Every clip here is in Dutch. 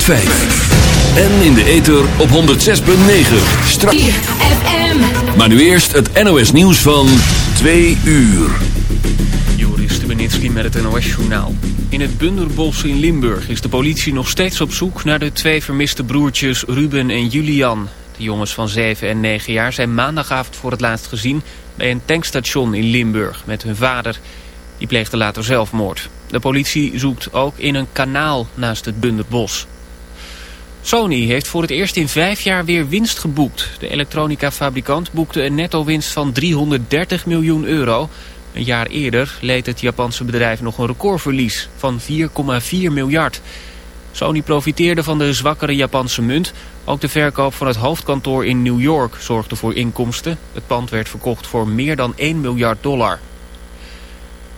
En in de ether op 106.9. Stra FM. Maar nu eerst het NOS nieuws van 2 uur. Joris Stubenitski met het NOS-journaal. In het Bunderbos in Limburg is de politie nog steeds op zoek naar de twee vermiste broertjes Ruben en Julian. De jongens van 7 en 9 jaar zijn maandagavond voor het laatst gezien bij een tankstation in Limburg met hun vader. Die pleegde later zelfmoord. De politie zoekt ook in een kanaal naast het Bunderbos. Sony heeft voor het eerst in vijf jaar weer winst geboekt. De elektronica-fabrikant boekte een netto-winst van 330 miljoen euro. Een jaar eerder leed het Japanse bedrijf nog een recordverlies van 4,4 miljard. Sony profiteerde van de zwakkere Japanse munt. Ook de verkoop van het hoofdkantoor in New York zorgde voor inkomsten. Het pand werd verkocht voor meer dan 1 miljard dollar.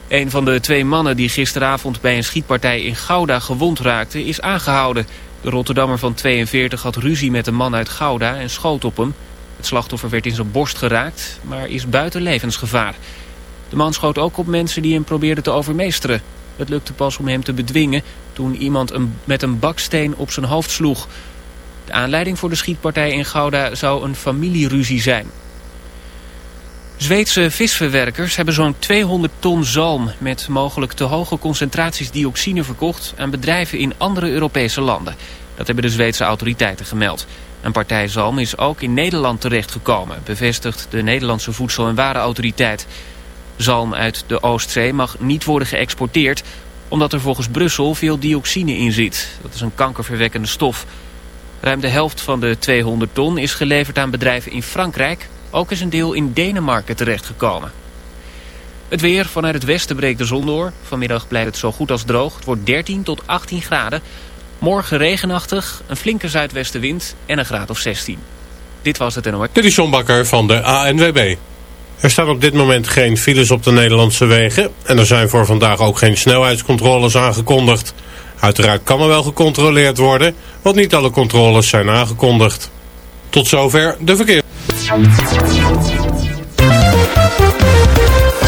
Een van de twee mannen die gisteravond bij een schietpartij in Gouda gewond raakte is aangehouden. De Rotterdammer van 42 had ruzie met een man uit Gouda en schoot op hem. Het slachtoffer werd in zijn borst geraakt, maar is buiten levensgevaar. De man schoot ook op mensen die hem probeerden te overmeesteren. Het lukte pas om hem te bedwingen toen iemand een, met een baksteen op zijn hoofd sloeg. De aanleiding voor de schietpartij in Gouda zou een familieruzie zijn. Zweedse visverwerkers hebben zo'n 200 ton zalm met mogelijk te hoge concentraties dioxine verkocht aan bedrijven in andere Europese landen. Dat hebben de Zweedse autoriteiten gemeld. Een partij zalm is ook in Nederland terechtgekomen, bevestigt de Nederlandse Voedsel- en Warenautoriteit. Zalm uit de Oostzee mag niet worden geëxporteerd omdat er volgens Brussel veel dioxine in zit. Dat is een kankerverwekkende stof. Ruim de helft van de 200 ton is geleverd aan bedrijven in Frankrijk, ook is een deel in Denemarken terechtgekomen. Het weer vanuit het westen breekt de zon door. Vanmiddag blijft het zo goed als droog. Het wordt 13 tot 18 graden. Morgen regenachtig, een flinke zuidwestenwind en een graad of 16. Dit was het NOS. Dit is John Bakker van de ANWB. Er staan op dit moment geen files op de Nederlandse wegen. En er zijn voor vandaag ook geen snelheidscontroles aangekondigd. Uiteraard kan er wel gecontroleerd worden, want niet alle controles zijn aangekondigd. Tot zover de verkeer.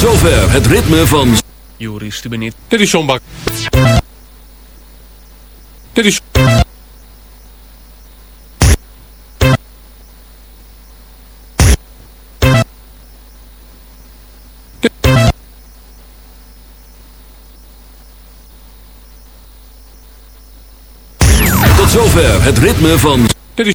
Zover het ritme van... Joris Stubenit. Dit is John Bak. Dit is... Tot zover het ritme van... Dit is...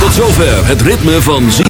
Tot zover het ritme van...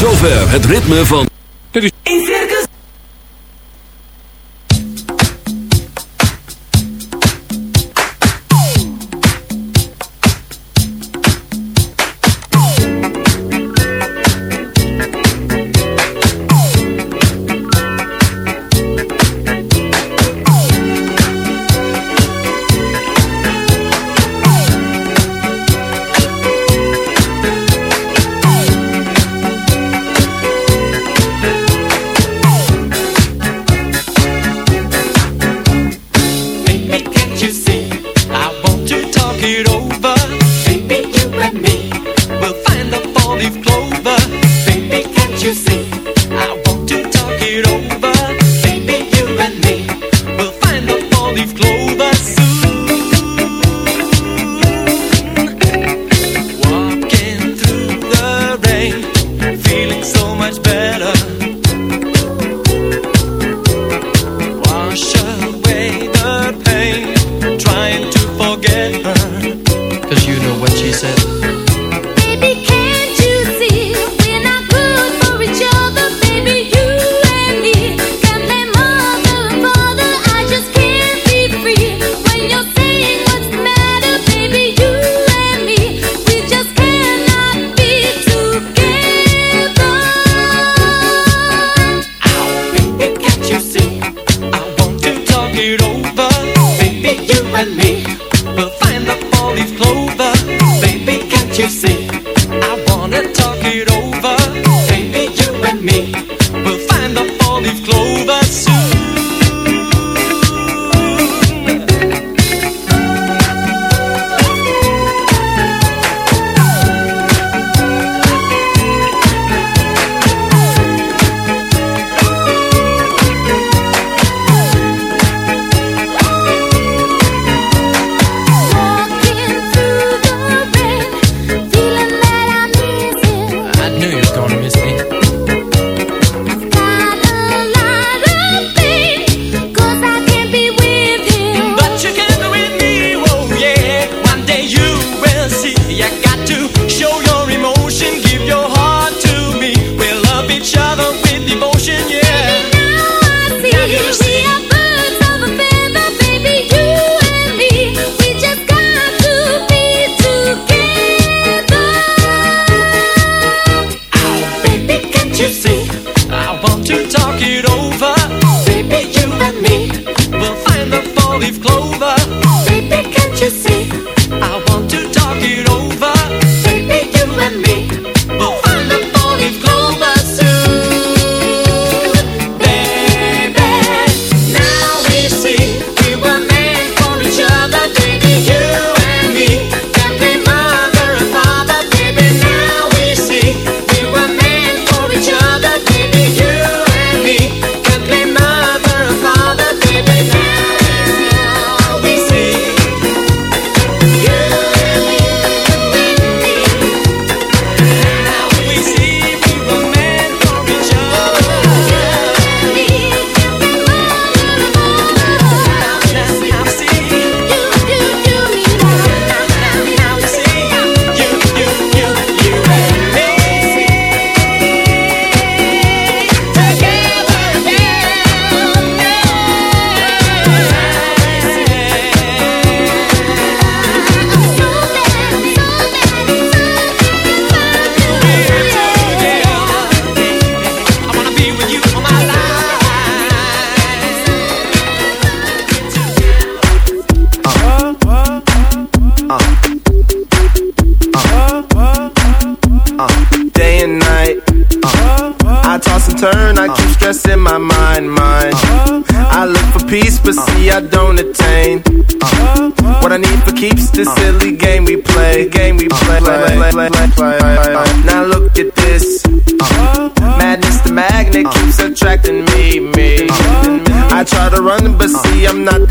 Zover het ritme van...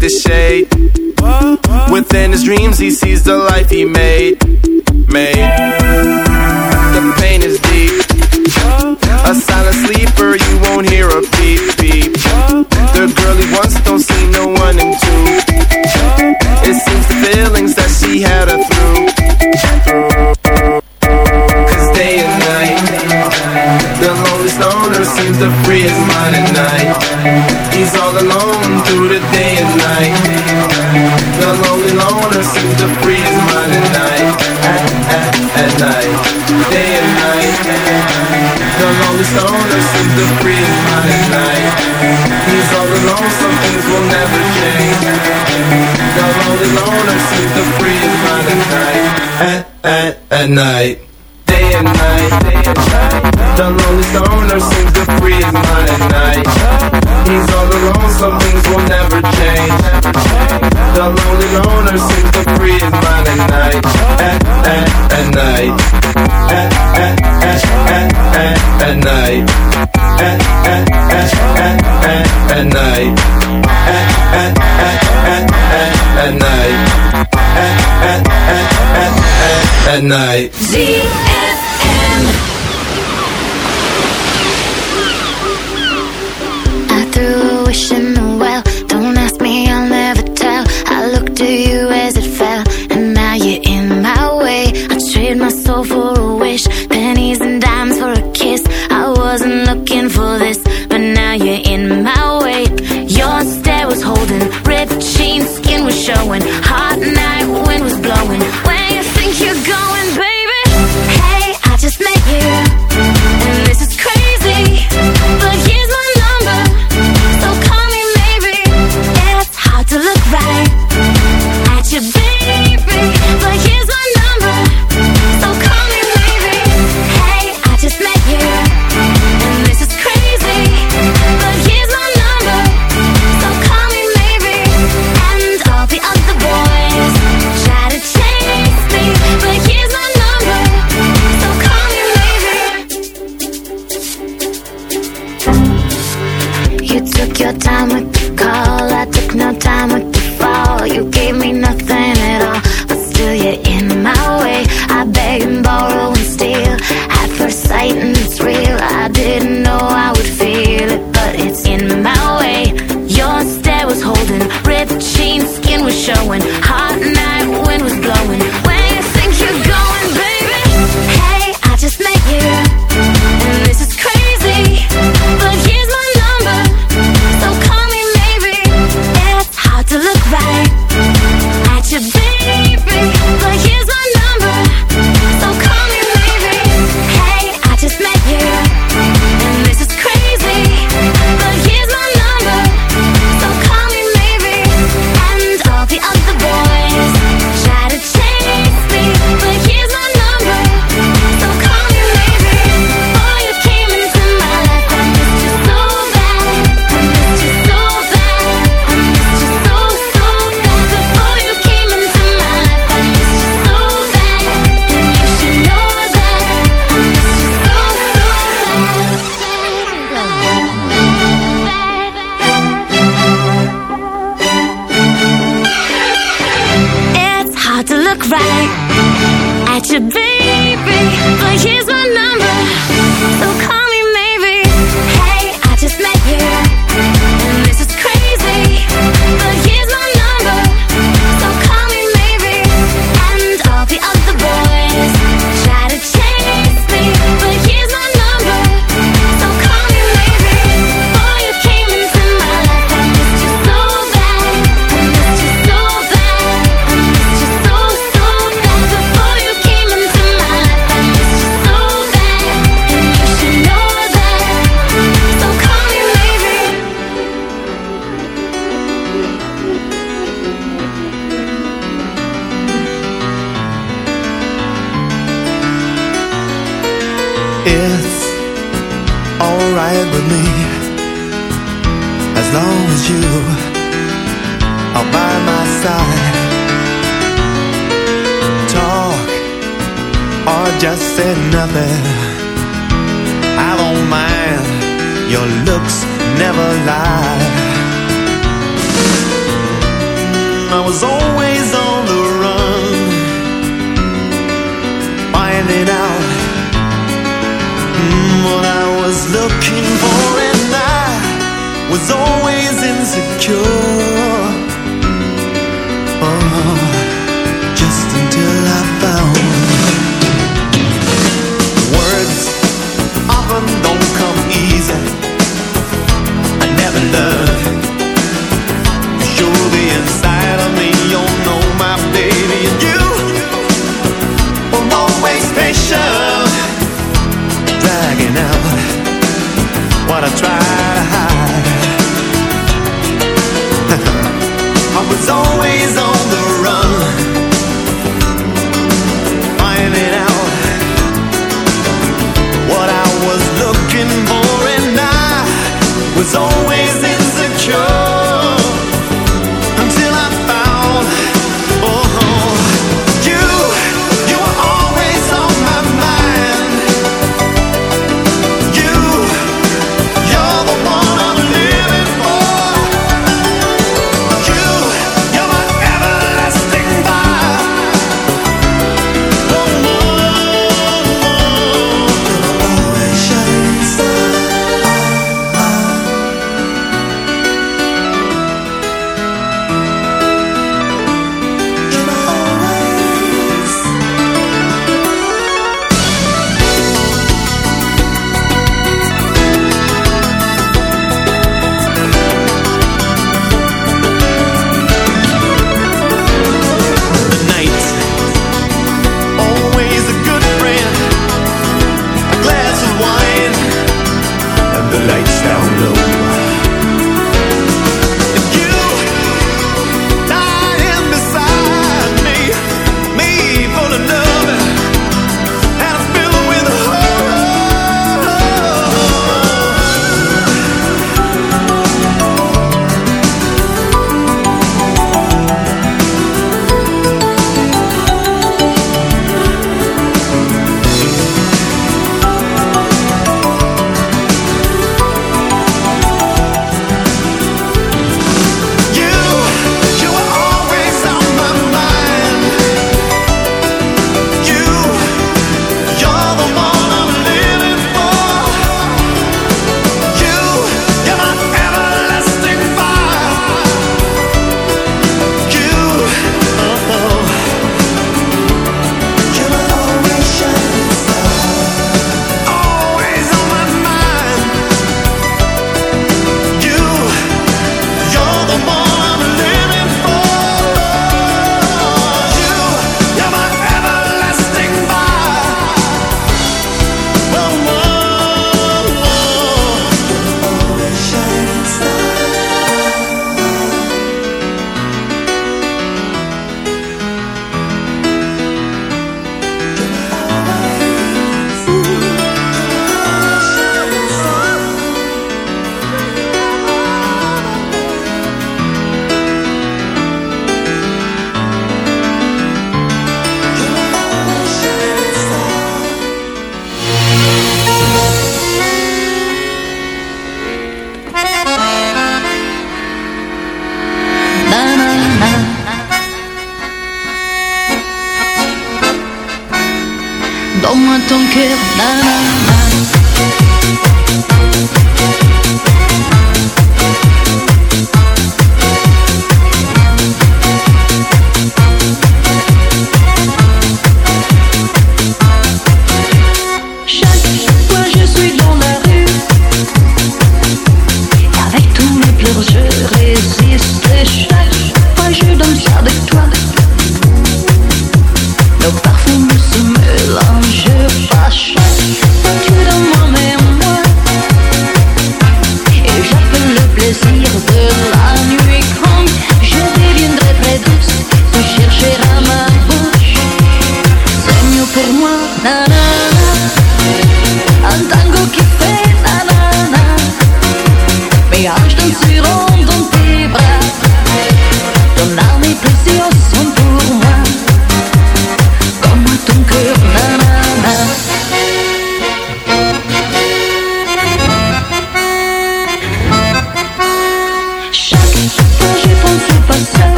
the shade. Within his dreams, he sees the life he made. Made. The pain is deep. A silent sleeper, you won't hear a beep beep. The girl he wants don't see no one in two. and night. Day and night, day and night. The lonely stoner seems to free is mine at night. He's all alone, some things will never change. The lonely loner seems to free is mine at night. At, at, at night. At, at, at, at, at, at night. At, at, at, at, at, at night. At, at, at, at, at, at night. At, at, at, at, at at night. Z-M- zone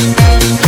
Unbelievable.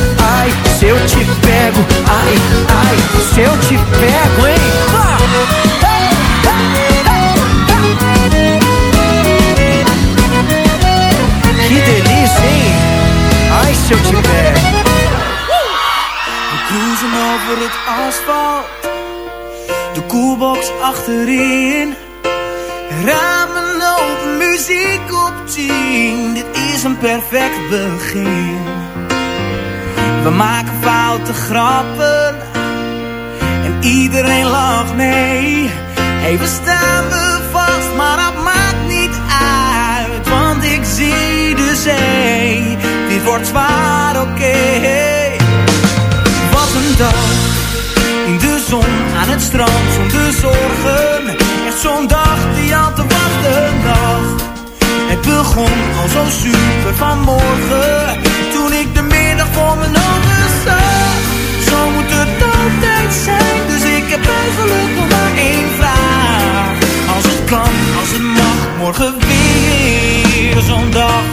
Ai, se eu pego, ai, ai, se eu te pego, hein? Que delícia, hein? Ai, se eu te pego. We cruisen over het asfalt. De koelbox achterin. Ramen open, muziek op tien. Dit is een perfect begin. We maken foute grappen. En iedereen lacht mee. Even staan we vast, maar dat maakt niet uit. Want ik zie de zee. Dit wordt zwaar, oké. Wat een dag. In de zon, aan het strand, zonder zorgen. Echt zo'n dag die al te wachten dacht. Het begon al zo super vanmorgen. Morgen weer zo'n dag.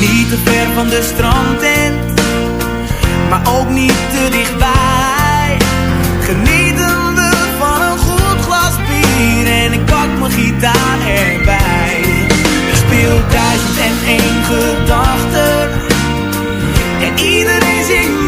Niet te ver van de strandtent, maar ook niet te dichtbij. Genieten we van een goed glas bier en ik pak mijn gitaar erbij. Er speelt duizend en één gedachten en iedereen zingt